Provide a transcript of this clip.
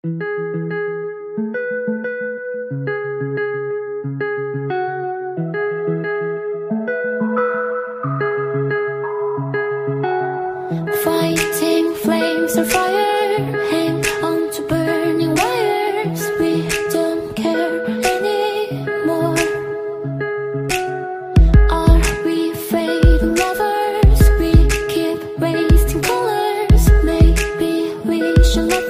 Fighting flames of fire hang on to burning wires. We don't care anymore. Are we fade lovers? We keep wasting colors. Maybe we should let